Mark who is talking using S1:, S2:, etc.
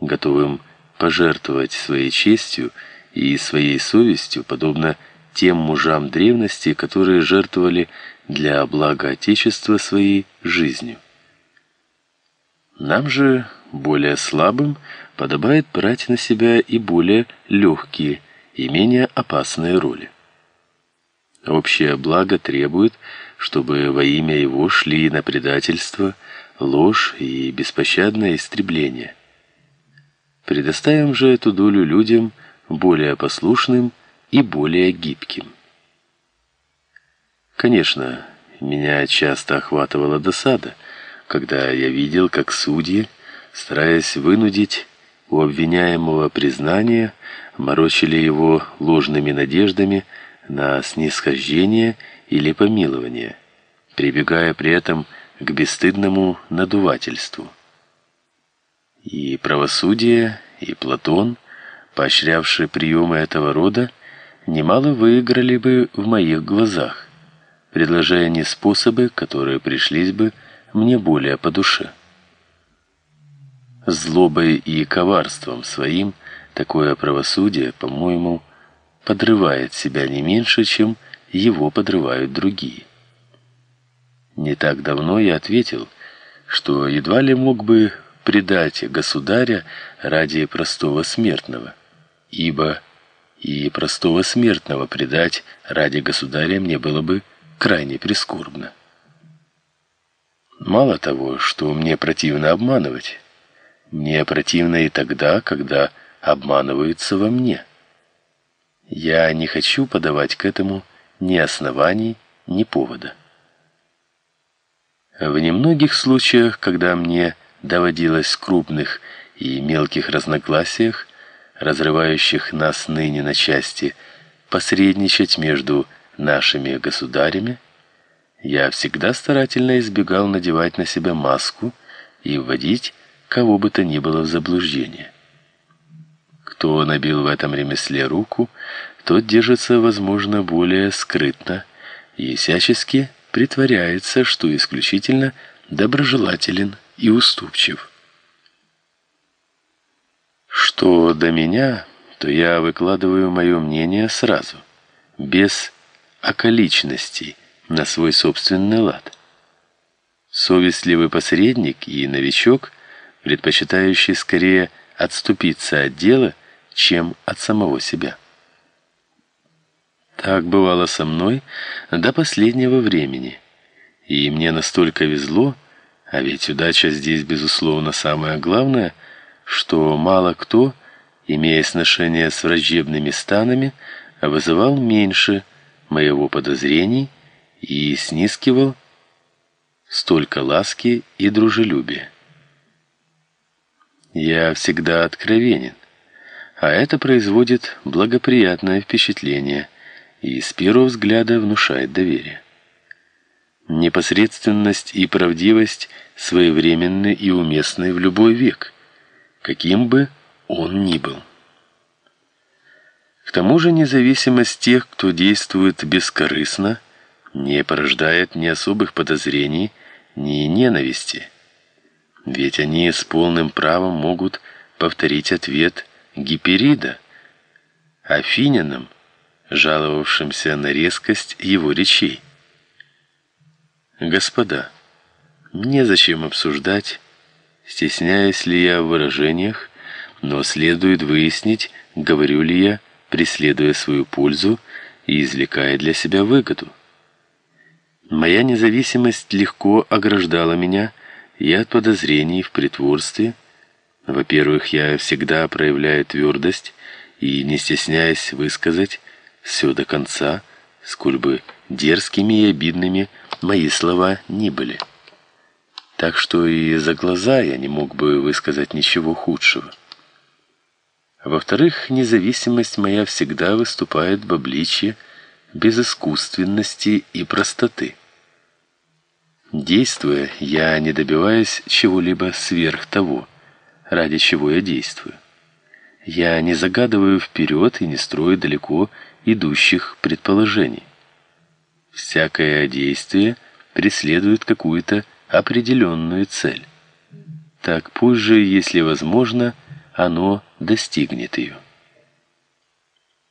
S1: готовым пожертвовать своей честью и своей совестью, подобно тем мужам древности, которые жертвовали для блага Отечества своей жизнью. Нам же, более слабым, подобает брать на себя и более легкие, и менее опасные роли. Общее благо требует, чтобы во имя его шли на предательство, ложь и беспощадное истребление. Предоставим же эту долю людям более послушным и более гибким. Конечно, меня часто охватывала досада, когда я видел, как судьи, стараясь вынудить у обвиняемого признание, морочили его ложными надеждами на снисхождение или помилование, прибегая при этом к бесстыдному надувательству. И правосудие, и Платон, поощрявшие приемы этого рода, немало выиграли бы в моих глазах, предложая не способы, которые пришлись бы мне более по душе. Злобой и коварством своим такое правосудие, по-моему, подрывает себя не меньше, чем его подрывают другие. Не так давно я ответил, что едва ли мог бы предать государя ради простого смертного, ибо и простого смертного предать ради государя мне было бы крайне прискорбно. Мало того, что мне противно обманывать, мне противно и тогда, когда обманываются во мне. Я не хочу подавать к этому ни оснований, ни повода. В немногих случаях, когда мне доводилось в крупных и мелких разногласиях, разрывающих нас ныне на части, посредничать между нашими государями, я всегда старательно избегал надевать на себя маску и вводить кого бы то ни было в заблуждение. Кто набил в этом ремесле руку, тот держится, возможно, более скрытно и всячески притворяется, что исключительно доброжелателен и уступчив. Что до меня, то я выкладываю мое мнение сразу, без околичностей, на свой собственный лад. Совестливый посредник и новичок, предпочитающий скорее отступиться от дела, чем от самого себя. Так бывало со мной до последнего времени, и мне настолько везло, а ведь удача здесь безусловно самое главное, что мало кто, имея сношение с враждебными станами, вызывал меньше моего подозрений и снискивал столько ласки и дружелюбия. Я всегда откровенен, а это производит благоприятное впечатление и с первого взгляда внушает доверие. Непосредственность и правдивость своевременны и уместны в любой век, каким бы он ни был. К тому же независимость тех, кто действует бескорыстно, не порождает ни особых подозрений, ни ненависти. Ведь они с полным правом могут повторить ответ Гиперида, афинянам, жаловавшимся на резкость его речей. Господа, мне зачем обсуждать, стесняюсь ли я в выражениях, но следует выяснить, говорю ли я, преследуя свою пользу и извлекая для себя выгоду. Моя независимость легко ограждала меня и от подозрений в притворстве. Во-первых, я всегда проявляю твердость и не стесняясь высказать все до конца, сколь бы дерзкими и обидными мои слова ни были. Так что и за глаза я не мог бы высказать ничего худшего. Во-вторых, независимость моя всегда выступает в обличье безыскусственности и простоты. Действуя, я не добиваюсь чего-либо сверх того, ради чего я действую. Я не загадываю вперед и не строю далеко идущих предположений. Всякое действие преследует какую-то определенную цель. Так позже, если возможно, оно достигнет ее.